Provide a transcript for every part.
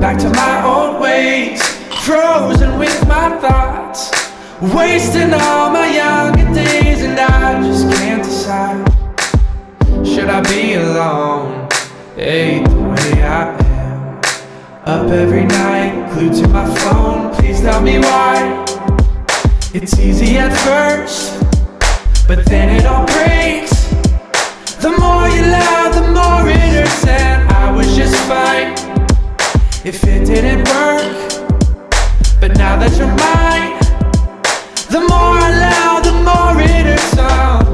back to my old ways, frozen with my thoughts, wasting all my younger days, and I just can't decide. Should I be alone? Hey, the way I am, up every night, glued to my phone. Please tell me why. It's easy at first, but then it all breaks. Didn't work. But now that you're mine, the more I love, the more it hurts. Oh.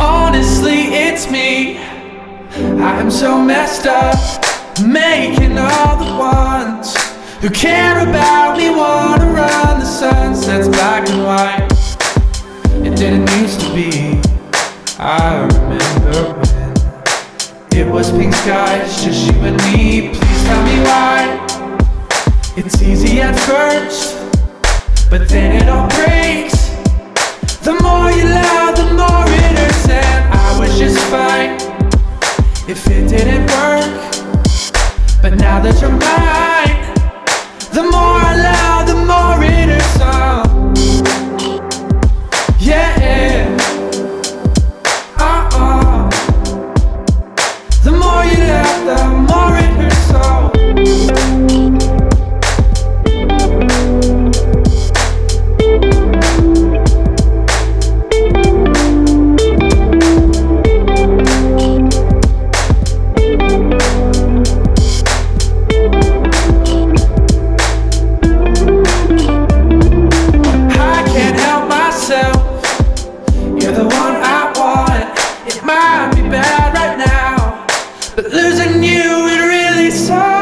Honestly, it's me. I am so messed up, making all the ones who care about me wanna run was pink skies, just you and me. Please tell me why. It's easy at first, but then it all breaks. The more you love, but losing you it really sucks.